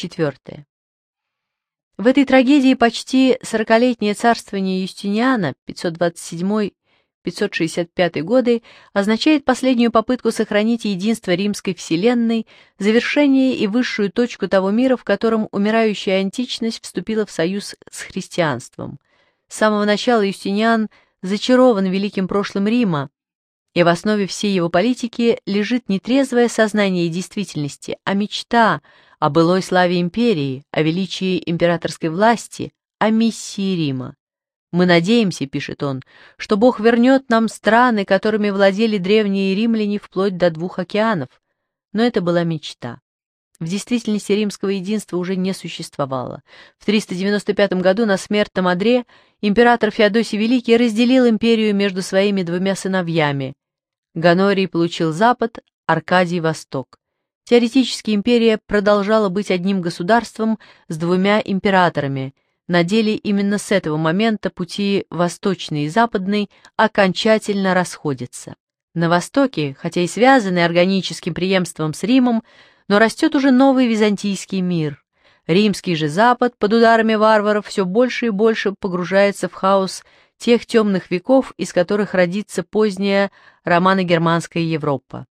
Четвертое. В этой трагедии почти сорокалетнее царствование Юстиниана 527-565 годы означает последнюю попытку сохранить единство римской вселенной, завершение и высшую точку того мира, в котором умирающая античность вступила в союз с христианством. С самого начала Юстиниан зачарован великим прошлым Рима, и в основе всей его политики лежит не сознание действительности, а мечта – о былой славе империи, о величии императорской власти, о миссии Рима. «Мы надеемся», — пишет он, — «что Бог вернет нам страны, которыми владели древние римляне вплоть до двух океанов». Но это была мечта. В действительности римского единства уже не существовало. В 395 году на смертном одре император Феодосий Великий разделил империю между своими двумя сыновьями. Ганорий получил запад, Аркадий — восток. Теоретически империя продолжала быть одним государством с двумя императорами. На деле именно с этого момента пути восточный и западный окончательно расходятся. На Востоке, хотя и связанный органическим преемством с Римом, но растет уже новый византийский мир. Римский же Запад под ударами варваров все больше и больше погружается в хаос тех темных веков, из которых родится поздняя романо-германская Европа.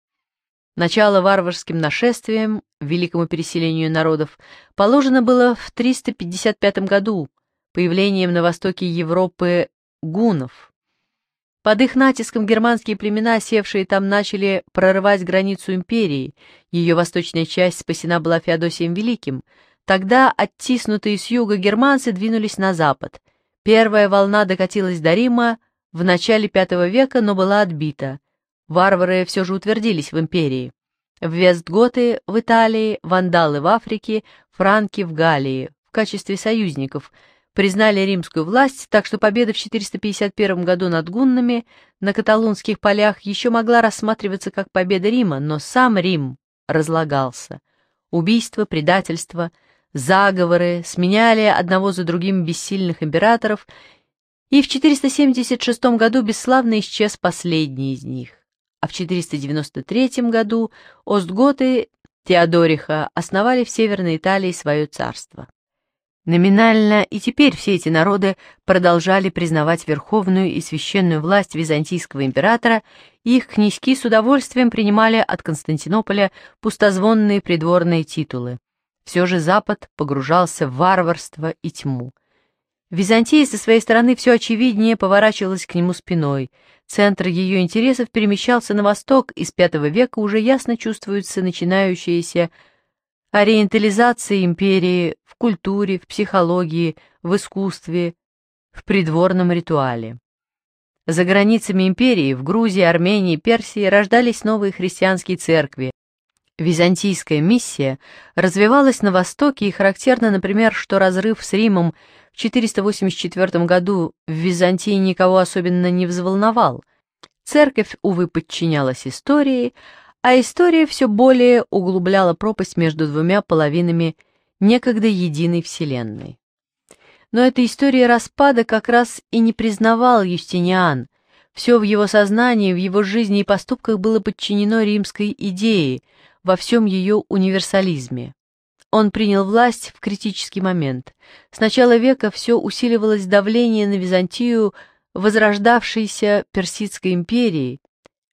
Начало варварским нашествиям, великому переселению народов, положено было в 355 году появлением на востоке Европы гунов. Под их натиском германские племена, севшие там, начали прорывать границу империи. Ее восточная часть спасена была Феодосием Великим. Тогда оттиснутые с юга германцы двинулись на запад. Первая волна докатилась до Рима в начале V века, но была отбита – Варвары все же утвердились в империи. В Вестготы в Италии, вандалы в Африке, франки в Галлии в качестве союзников признали римскую власть, так что победа в 451 году над гуннами на каталонских полях еще могла рассматриваться как победа Рима, но сам Рим разлагался. Убийства, предательства, заговоры сменяли одного за другим бессильных императоров, и в 476 году бесславно исчез последний из них а в 493 году остготы Теодориха основали в Северной Италии свое царство. Номинально и теперь все эти народы продолжали признавать верховную и священную власть византийского императора, и их князьки с удовольствием принимали от Константинополя пустозвонные придворные титулы. Все же Запад погружался в варварство и тьму – Византия со своей стороны все очевиднее поворачивалась к нему спиной. Центр ее интересов перемещался на восток, и с V века уже ясно чувствуется начинающаяся ориентализация империи в культуре, в психологии, в искусстве, в придворном ритуале. За границами империи, в Грузии, Армении, Персии рождались новые христианские церкви, Византийская миссия развивалась на Востоке, и характерно, например, что разрыв с Римом в 484 году в Византии никого особенно не взволновал. Церковь, увы, подчинялась истории, а история все более углубляла пропасть между двумя половинами некогда единой Вселенной. Но эта история распада как раз и не признавал Юстиниан. Все в его сознании, в его жизни и поступках было подчинено римской идее – во всем ее универсализме. Он принял власть в критический момент. С начала века все усиливалось давление на Византию возрождавшейся Персидской империи.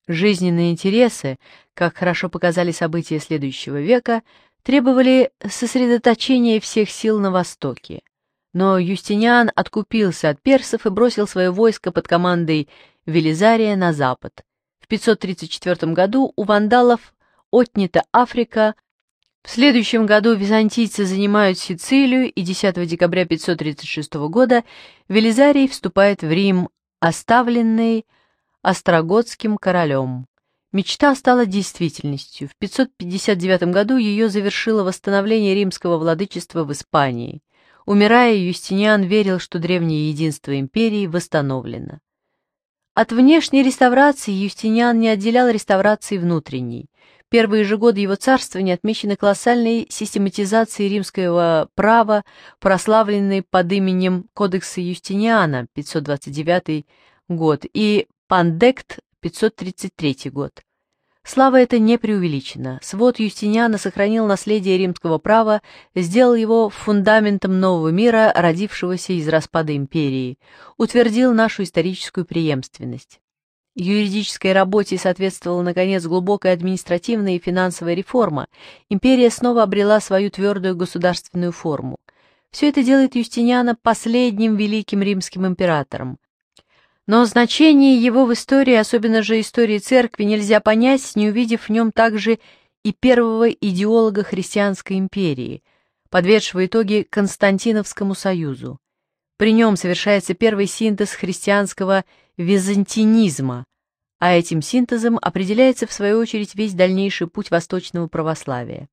Жизненные интересы, как хорошо показали события следующего века, требовали сосредоточения всех сил на Востоке. Но Юстиниан откупился от персов и бросил свое войско под командой Велизария на запад. В 534 году у вандалов отнята Африка, в следующем году византийцы занимают Сицилию, и 10 декабря 536 года Велизарий вступает в Рим, оставленный Остроготским королем. Мечта стала действительностью. В 559 году ее завершило восстановление римского владычества в Испании. Умирая, Юстиниан верил, что древнее единство империи восстановлено. От внешней реставрации Юстиниан не отделял реставрации внутренней первые же годы его царствования отмечены колоссальной систематизацией римского права, прославленной под именем Кодекса Юстиниана 529 год и Пандект 533 год. Слава эта не преувеличена. Свод Юстиниана сохранил наследие римского права, сделал его фундаментом нового мира, родившегося из распада империи, утвердил нашу историческую преемственность. Юридической работе соответствовала, наконец, глубокая административная и финансовая реформа. Империя снова обрела свою твердую государственную форму. Все это делает Юстиниана последним великим римским императором. Но значение его в истории, особенно же истории церкви, нельзя понять, не увидев в нем также и первого идеолога христианской империи, подведшего итоги Константиновскому союзу. При нем совершается первый синтез христианского византинизма, а этим синтезом определяется, в свою очередь, весь дальнейший путь восточного православия.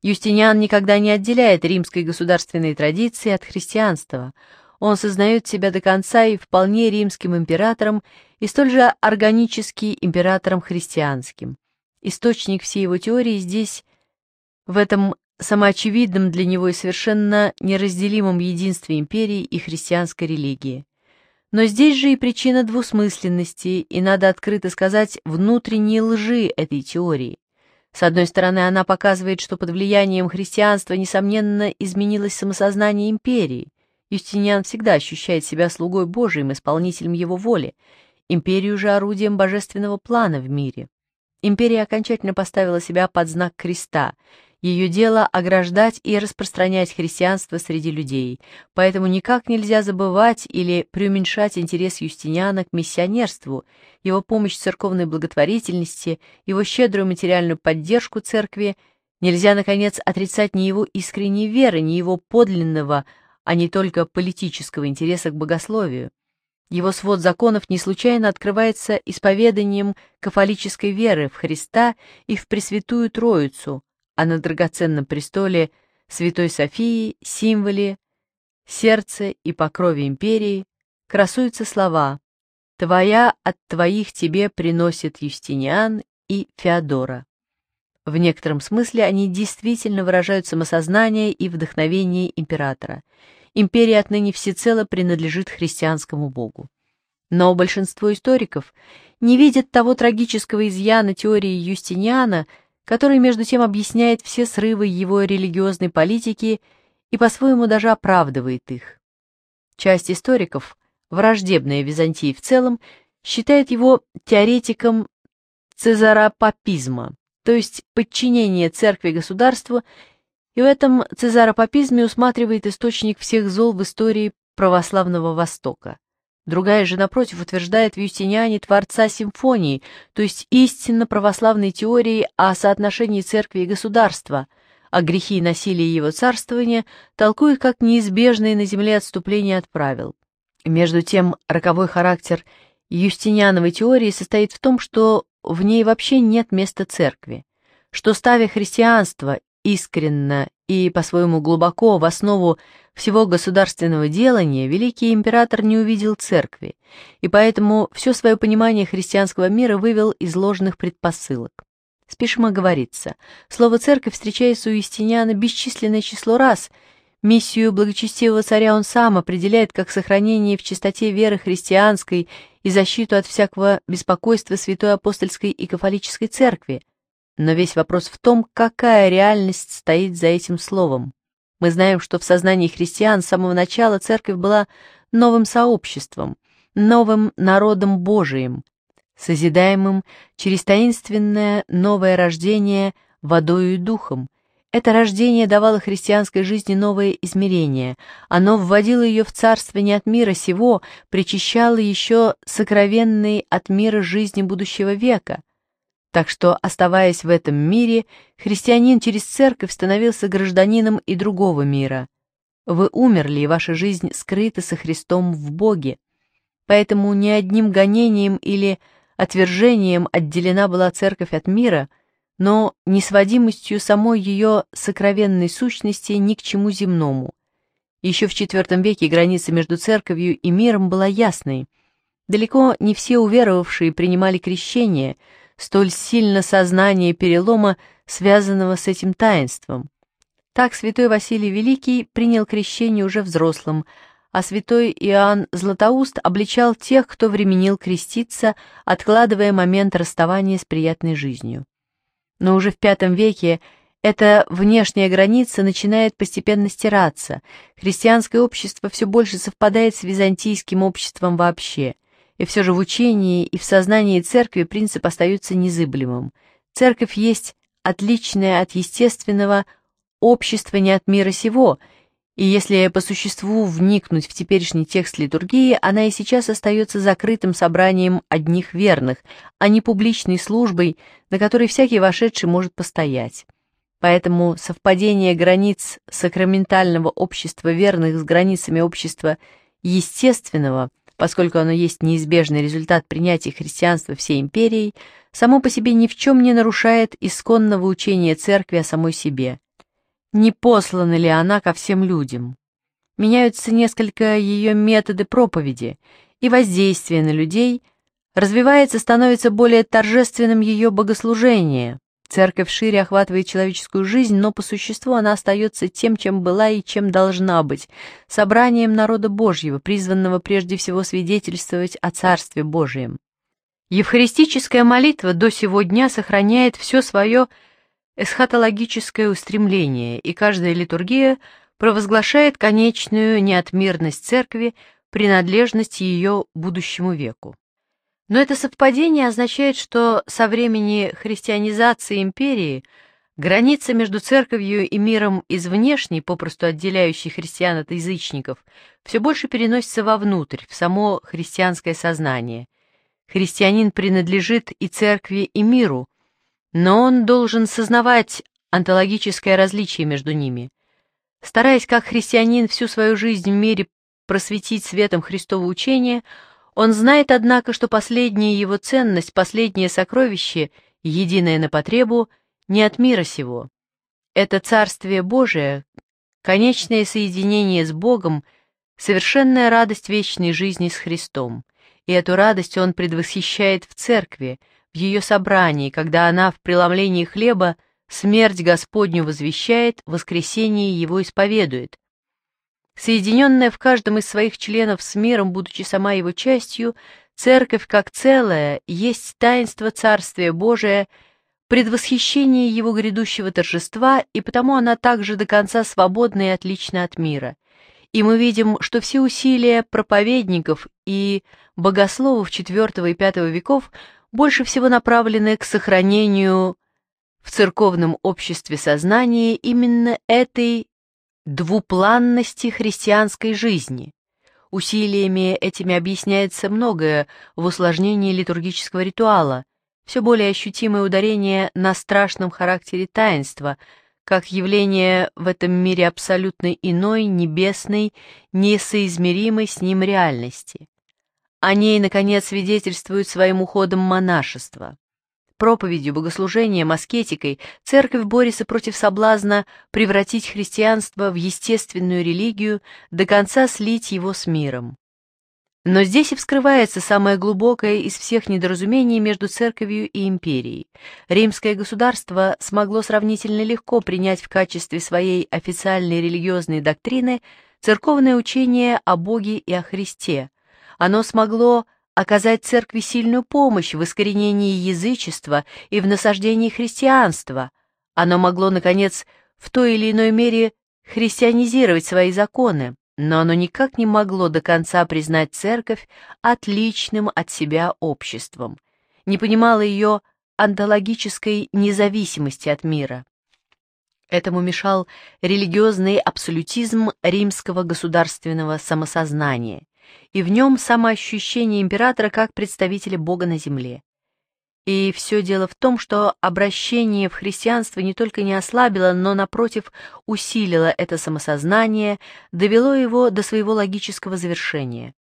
Юстиниан никогда не отделяет римской государственной традиции от христианства. Он сознает себя до конца и вполне римским императором, и столь же органически императором христианским. Источник всей его теории здесь, в этом Самоочевидным для него и совершенно неразделимом единстве империи и христианской религии. Но здесь же и причина двусмысленности, и, надо открыто сказать, внутренней лжи этой теории. С одной стороны, она показывает, что под влиянием христианства, несомненно, изменилось самосознание империи. Юстиниан всегда ощущает себя слугой Божиим, исполнителем его воли, империю же орудием божественного плана в мире. Империя окончательно поставила себя под знак креста, ее дело ограждать и распространять христианство среди людей, поэтому никак нельзя забывать или преуменьшать интерес Юстиниана к миссионерству, его помощь церковной благотворительности, его щедрую материальную поддержку церкви. Нельзя, наконец, отрицать ни его искренней веры, ни его подлинного, а не только политического интереса к богословию. Его свод законов не случайно открывается исповеданием кафолической веры в Христа и в Пресвятую Троицу – а на драгоценном престоле Святой Софии, символе, сердце и покрове империи красуются слова «Твоя от твоих тебе приносит Юстиниан и Феодора». В некотором смысле они действительно выражают самосознание и вдохновение императора. Империя отныне всецело принадлежит христианскому богу. Но большинство историков не видят того трагического изъяна теории Юстиниана – который, между тем, объясняет все срывы его религиозной политики и по-своему даже оправдывает их. Часть историков, враждебная Византии в целом, считает его теоретиком цезаропапизма, то есть подчинения церкви государству, и в этом цезаропапизме усматривает источник всех зол в истории православного Востока. Другая же, напротив, утверждает в Юстиниане Творца Симфонии, то есть истинно православной теории о соотношении церкви и государства, а грехи и насилие его царствования толкует как неизбежные на земле отступления от правил. Между тем, роковой характер Юстиниановой теории состоит в том, что в ней вообще нет места церкви, что, ставя христианство искренно и, по-своему глубоко, в основу всего государственного делания великий император не увидел церкви, и поэтому все свое понимание христианского мира вывел из ложных предпосылок. Спешим оговориться, слово «церковь» встречается у Юстиниана бесчисленное число раз, миссию благочестивого царя он сам определяет как сохранение в чистоте веры христианской и защиту от всякого беспокойства святой апостольской и кафолической церкви – но весь вопрос в том, какая реальность стоит за этим словом. Мы знаем, что в сознании христиан с самого начала церковь была новым сообществом, новым народом Божиим, созидаемым через таинственное новое рождение водою и духом. Это рождение давало христианской жизни новое измерение. Оно вводило ее в царство не от мира сего, причащало еще сокровенной от мира жизни будущего века, так что, оставаясь в этом мире, христианин через церковь становился гражданином и другого мира. Вы умерли, и ваша жизнь скрыта со Христом в Боге. Поэтому ни одним гонением или отвержением отделена была церковь от мира, но несводимостью самой ее сокровенной сущности ни к чему земному. Еще в IV веке граница между церковью и миром была ясной. Далеко не все уверовавшие принимали крещение – столь сильно сознание перелома, связанного с этим таинством. Так святой Василий Великий принял крещение уже взрослым, а святой Иоанн Златоуст обличал тех, кто временил креститься, откладывая момент расставания с приятной жизнью. Но уже в V веке эта внешняя граница начинает постепенно стираться, христианское общество все больше совпадает с византийским обществом вообще – и все же в учении и в сознании церкви принцип остается незыблемым. Церковь есть отличное от естественного общества не от мира сего, и если по существу вникнуть в теперешний текст литургии, она и сейчас остается закрытым собранием одних верных, а не публичной службой, на которой всякий вошедший может постоять. Поэтому совпадение границ сакраментального общества верных с границами общества естественного – поскольку оно есть неизбежный результат принятия христианства всей империей, само по себе ни в чем не нарушает исконного учения церкви о самой себе. Не послана ли она ко всем людям? Меняются несколько ее методы проповеди и воздействия на людей, развивается, становится более торжественным ее богослужение, Церковь шире охватывает человеческую жизнь, но по существу она остается тем, чем была и чем должна быть – собранием народа Божьего, призванного прежде всего свидетельствовать о Царстве Божьем. Евхаристическая молитва до сего дня сохраняет все свое эсхатологическое устремление, и каждая литургия провозглашает конечную неотмерность Церкви, принадлежность ее будущему веку. Но это совпадение означает, что со времени христианизации империи граница между церковью и миром из внешней, попросту отделяющей христиан от язычников, все больше переносится вовнутрь, в само христианское сознание. Христианин принадлежит и церкви, и миру, но он должен сознавать онтологическое различие между ними. Стараясь как христианин всю свою жизнь в мире просветить светом Христового учения – он знает, однако, что последняя его ценность, последнее сокровище, единое на потребу, не от мира сего. Это Царствие Божие, конечное соединение с Богом, совершенная радость вечной жизни с Христом. И эту радость он предвосхищает в церкви, в ее собрании, когда она в преломлении хлеба смерть Господню возвещает, воскресение его исповедует, Соединенная в каждом из своих членов с миром, будучи сама его частью, церковь как целая есть таинство Царствия Божия, предвосхищение его грядущего торжества, и потому она также до конца свободна и отлична от мира. И мы видим, что все усилия проповедников и богословов IV и V веков больше всего направлены к сохранению в церковном обществе сознания именно этой двупланности христианской жизни. Усилиями этими объясняется многое в усложнении литургического ритуала, все более ощутимое ударение на страшном характере таинства, как явление в этом мире абсолютно иной, небесной, несоизмеримой с ним реальности. О ней, наконец, свидетельствует своим уходом монашество. Проповедью, богослужением, аскетикой церковь Бориса против соблазна превратить христианство в естественную религию, до конца слить его с миром. Но здесь и вскрывается самое глубокое из всех недоразумений между церковью и империей. Римское государство смогло сравнительно легко принять в качестве своей официальной религиозной доктрины церковное учение о Боге и о Христе. Оно смогло оказать церкви сильную помощь в искоренении язычества и в насаждении христианства. Оно могло, наконец, в той или иной мере христианизировать свои законы, но оно никак не могло до конца признать церковь отличным от себя обществом, не понимало ее антологической независимости от мира. Этому мешал религиозный абсолютизм римского государственного самосознания – и в нем самоощущение императора как представителя Бога на земле. И все дело в том, что обращение в христианство не только не ослабило, но, напротив, усилило это самосознание, довело его до своего логического завершения.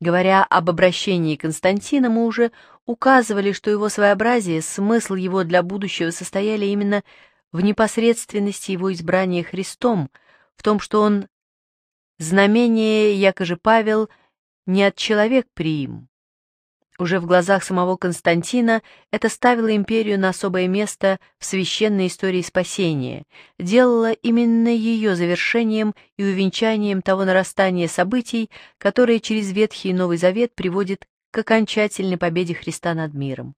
Говоря об обращении Константина, мы уже указывали, что его своеобразие, смысл его для будущего состояли именно в непосредственности его избрания Христом, в том, что он знамение, якоже Павел – не от человек приим. Уже в глазах самого Константина это ставило империю на особое место в священной истории спасения, делало именно ее завершением и увенчанием того нарастания событий, которое через Ветхий и Новый Завет приводит к окончательной победе Христа над миром.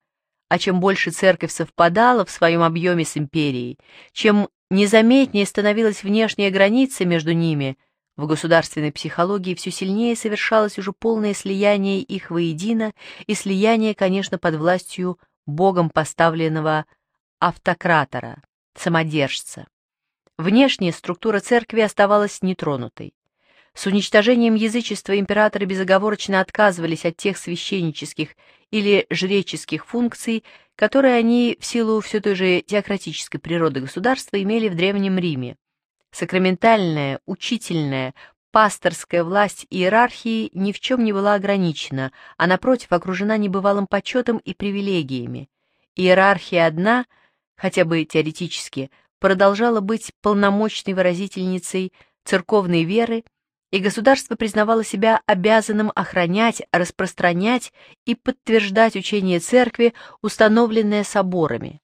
А чем больше церковь совпадала в своем объеме с империей, чем незаметнее становилась внешняя граница между ними, в государственной психологии все сильнее совершалось уже полное слияние их воедино и слияние, конечно, под властью богом поставленного автократора, самодержца. Внешняя структура церкви оставалась нетронутой. С уничтожением язычества императоры безоговорочно отказывались от тех священнических или жреческих функций, которые они в силу все той же теократической природы государства имели в Древнем Риме. Сакраментальная, учительная, пасторская власть иерархии ни в чем не была ограничена, а напротив окружена небывалым почетом и привилегиями. Иерархия одна, хотя бы теоретически, продолжала быть полномочной выразительницей церковной веры, и государство признавало себя обязанным охранять, распространять и подтверждать учение церкви, установленное соборами.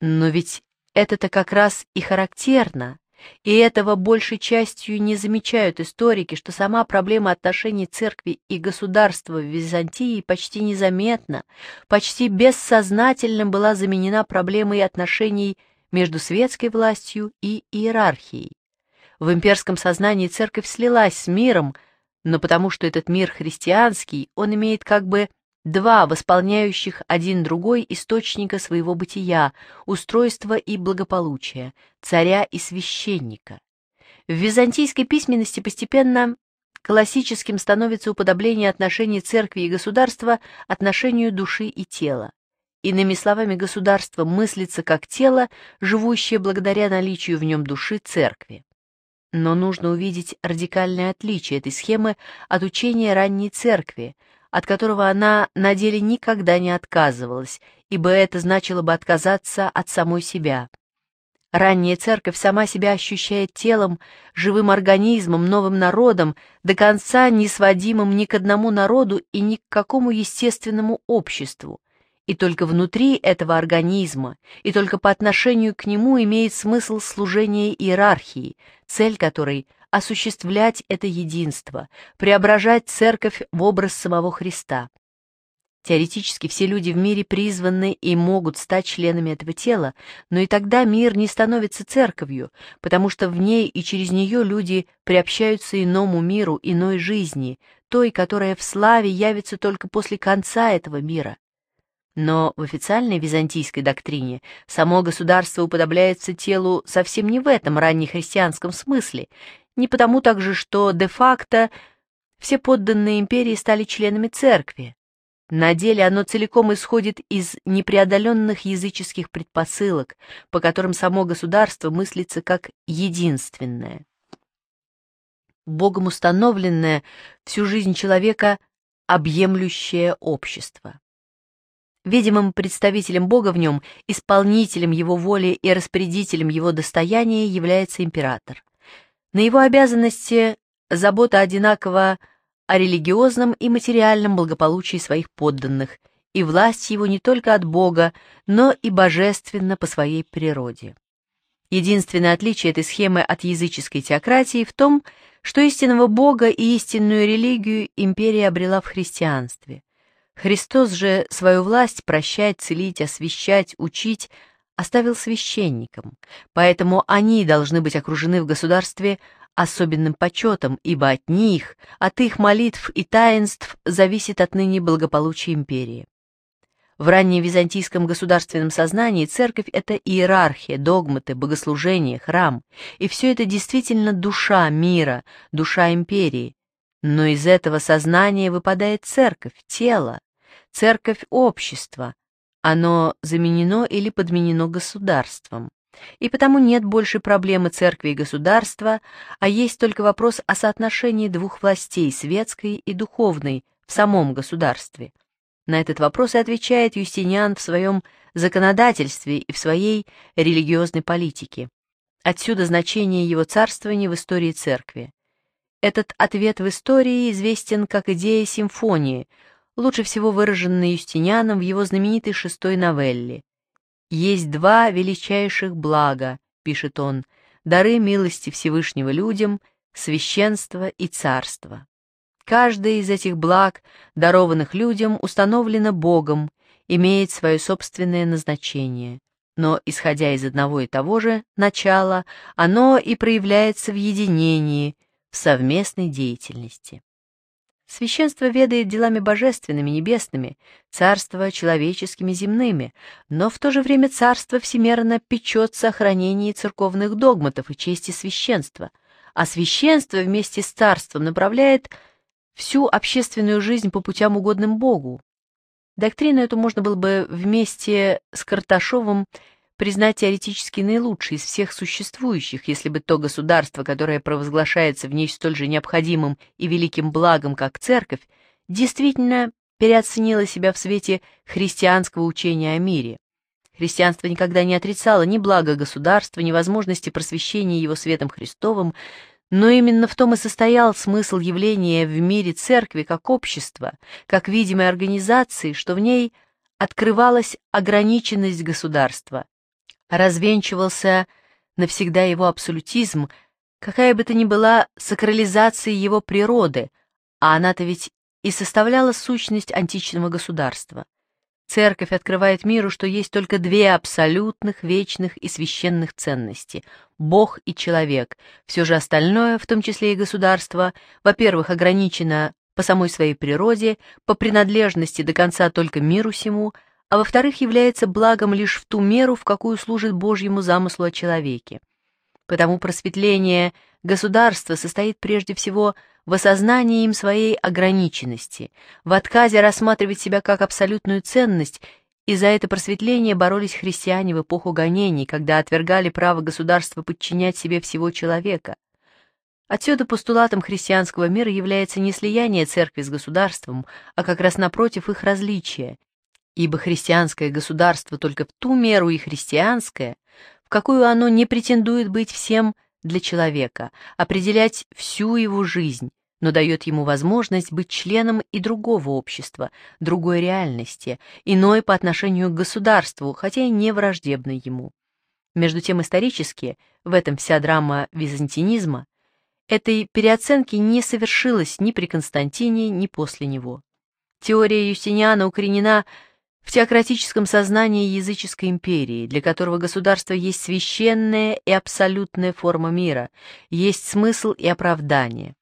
Но ведь это-то как раз и характерно. И этого большей частью не замечают историки, что сама проблема отношений церкви и государства в Византии почти незаметна, почти бессознательно была заменена проблемой отношений между светской властью и иерархией. В имперском сознании церковь слилась с миром, но потому что этот мир христианский, он имеет как бы два восполняющих один другой источника своего бытия, устройства и благополучия, царя и священника. В византийской письменности постепенно классическим становится уподобление отношений церкви и государства отношению души и тела. Иными словами, государство мыслится как тело, живущее благодаря наличию в нем души церкви. Но нужно увидеть радикальное отличие этой схемы от учения ранней церкви – от которого она на деле никогда не отказывалась, ибо это значило бы отказаться от самой себя. Ранняя церковь сама себя ощущает телом, живым организмом, новым народом, до конца не сводимым ни к одному народу и ни к какому естественному обществу. И только внутри этого организма, и только по отношению к нему имеет смысл служение иерархии, цель которой – осуществлять это единство, преображать церковь в образ самого Христа. Теоретически все люди в мире призваны и могут стать членами этого тела, но и тогда мир не становится церковью, потому что в ней и через нее люди приобщаются иному миру, иной жизни, той, которая в славе явится только после конца этого мира. Но в официальной византийской доктрине само государство уподобляется телу совсем не в этом раннехристианском смысле, не потому также, что де-факто все подданные империи стали членами церкви. На деле оно целиком исходит из непреодоленных языческих предпосылок, по которым само государство мыслится как единственное. Богом установленное всю жизнь человека объемлющее общество. Видимым представителем Бога в нем, исполнителем его воли и распорядителем его достояния является император. На его обязанности забота одинакова о религиозном и материальном благополучии своих подданных, и власть его не только от Бога, но и божественно по своей природе. Единственное отличие этой схемы от языческой теократии в том, что истинного Бога и истинную религию империя обрела в христианстве. Христос же свою власть прощать, целить, освещать, учить – оставил священникам, поэтому они должны быть окружены в государстве особенным почетом, ибо от них, от их молитв и таинств зависит отныне благополучие империи. В ранневизантийском государственном сознании церковь – это иерархия, догматы, богослужение, храм, и все это действительно душа мира, душа империи. Но из этого сознания выпадает церковь, тело, церковь – общества. Оно заменено или подменено государством. И потому нет больше проблемы церкви и государства, а есть только вопрос о соотношении двух властей, светской и духовной, в самом государстве. На этот вопрос и отвечает Юстиниан в своем законодательстве и в своей религиозной политике. Отсюда значение его царствования в истории церкви. Этот ответ в истории известен как идея симфонии, лучше всего выраженный Юстинианом в его знаменитой шестой новелле. «Есть два величайших блага», — пишет он, — «дары милости Всевышнего людям, священство и царство». Каждое из этих благ, дарованных людям, установлено Богом, имеет свое собственное назначение. Но, исходя из одного и того же начала, оно и проявляется в единении, в совместной деятельности. Священство ведает делами божественными, небесными, царство человеческими, земными, но в то же время царство всемерно печется о хранении церковных догматов и чести священства, а священство вместе с царством направляет всю общественную жизнь по путям угодным Богу. Доктрину эту можно было бы вместе с Карташовым признать теоретически наилучший из всех существующих, если бы то государство, которое провозглашается в ней столь же необходимым и великим благом, как церковь, действительно переоценило себя в свете христианского учения о мире. Христианство никогда не отрицало ни блага государства, ни возможности просвещения его светом Христовым, но именно в том и состоял смысл явления в мире церкви как общества, как видимой организации, что в ней открывалась ограниченность государства, развенчивался навсегда его абсолютизм, какая бы то ни была сакрализация его природы, а она-то ведь и составляла сущность античного государства. Церковь открывает миру, что есть только две абсолютных, вечных и священных ценности – Бог и человек. Все же остальное, в том числе и государство, во-первых, ограничено по самой своей природе, по принадлежности до конца только миру сему – а во-вторых, является благом лишь в ту меру, в какую служит Божьему замыслу о человеке. Потому просветление государства состоит прежде всего в осознании им своей ограниченности, в отказе рассматривать себя как абсолютную ценность, и за это просветление боролись христиане в эпоху гонений, когда отвергали право государства подчинять себе всего человека. Отсюда постулатом христианского мира является не слияние церкви с государством, а как раз напротив их различие, ибо христианское государство только в ту меру и христианское, в какую оно не претендует быть всем для человека, определять всю его жизнь, но дает ему возможность быть членом и другого общества, другой реальности, иной по отношению к государству, хотя и не враждебной ему. Между тем исторически, в этом вся драма византинизма, этой переоценки не совершилось ни при Константине, ни после него. Теория Юстиниана укоренена в теократическом сознании языческой империи, для которого государство есть священная и абсолютная форма мира, есть смысл и оправдание.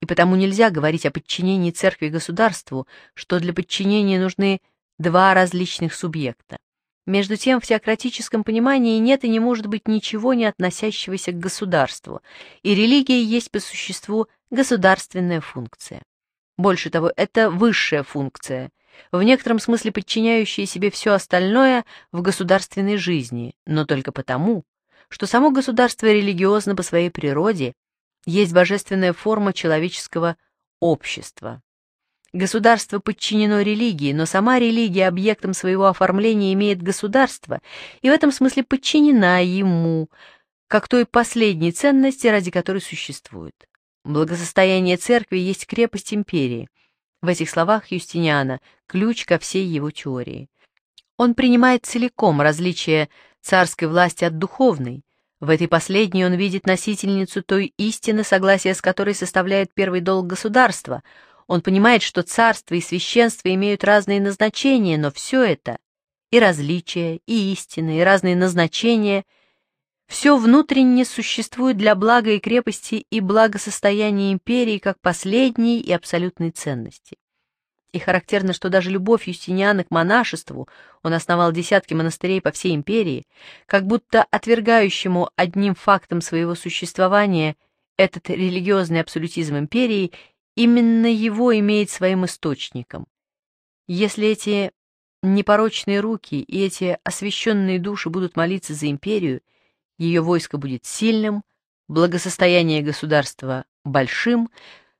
И потому нельзя говорить о подчинении церкви государству, что для подчинения нужны два различных субъекта. Между тем, в теократическом понимании нет и не может быть ничего, не относящегося к государству, и религия есть по существу государственная функция. Больше того, это высшая функция, в некотором смысле подчиняющая себе все остальное в государственной жизни, но только потому, что само государство религиозно по своей природе есть божественная форма человеческого общества. Государство подчинено религии, но сама религия объектом своего оформления имеет государство и в этом смысле подчинена ему, как той последней ценности, ради которой существует. Благосостояние церкви есть крепость империи. В этих словах Юстиниана ключ ко всей его теории. Он принимает целиком различие царской власти от духовной. В этой последней он видит носительницу той истины, согласие с которой составляет первый долг государства. Он понимает, что царство и священство имеют разные назначения, но все это — и различия, и истины, и разные назначения — все внутренне существует для блага и крепости и благосостояния империи как последней и абсолютной ценности. И характерно, что даже любовь Юстиниана к монашеству, он основал десятки монастырей по всей империи, как будто отвергающему одним фактом своего существования этот религиозный абсолютизм империи, именно его имеет своим источником. Если эти непорочные руки и эти освященные души будут молиться за империю – ее войско будет сильным, благосостояние государства большим,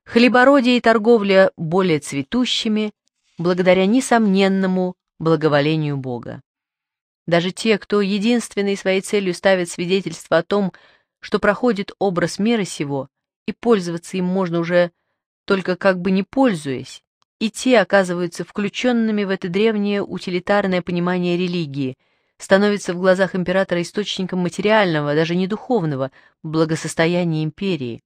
хлебородие и торговля более цветущими, благодаря несомненному благоволению Бога. Даже те, кто единственной своей целью ставит свидетельство о том, что проходит образ мира сего, и пользоваться им можно уже только как бы не пользуясь, и те оказываются включенными в это древнее утилитарное понимание религии, становится в глазах императора источником материального, даже не духовного, благосостояния империи.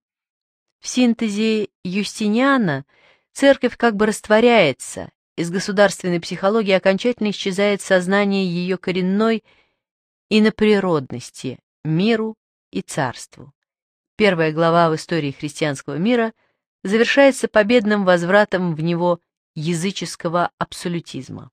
В синтезе Юстиниана церковь как бы растворяется, из государственной психологии окончательно исчезает сознание ее коренной иноприродности, миру и царству. Первая глава в истории христианского мира завершается победным возвратом в него языческого абсолютизма.